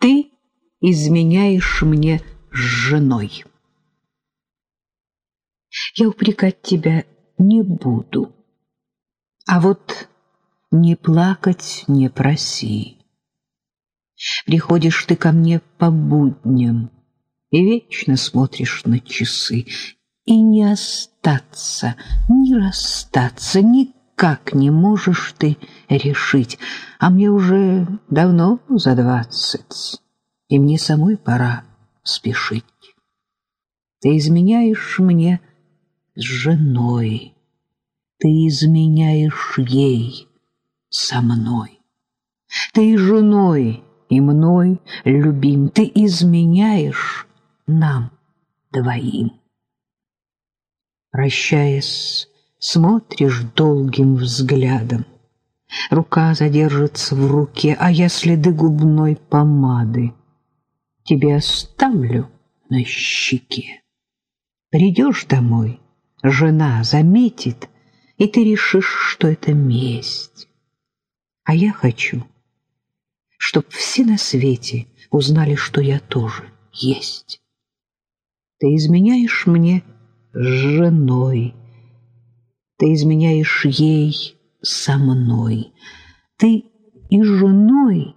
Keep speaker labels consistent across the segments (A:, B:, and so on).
A: Ты изменяешь мне с женой. Я упрекать тебя не буду. А вот не плакать не проси. Приходишь ты ко мне по будням и вечно смотришь на часы, и не остаться, не расстаться никак не можешь ты решить, а мне уже давно за двадцать, и мне самой пора спешить. Ты изменяешь мне с женой, ты изменяешь ей со мной. Ты и женой, и мной любим, ты изменяешь нам двоим. Прощаясь, смотришь долгим взглядом. Рука задержится в руке, а я следы губной помады тебе оставлю на щеке. Придешь домой, жена заметит, и ты решишь, что это месть. А я хочу, чтоб все на свете узнали, что я тоже есть. Ты изменяешь мне с женой, ты изменяешь ей со мной, ты и женой,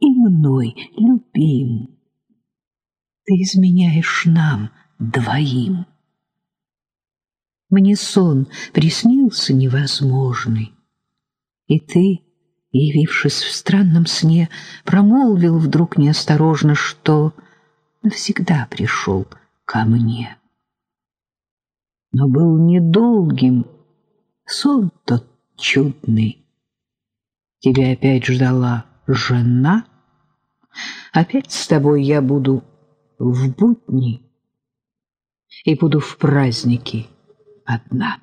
A: и мной любим. Ты изменяешь нам двоим. Мне сон приснился невозможный, и ты, явившись в странном сне, промолвил вдруг неосторожно, что навсегда пришел ко мне. Но был недолгим сон тот чудный. Тебя опять ждала жена, опять с тобой я буду в будни и буду в праздники одна.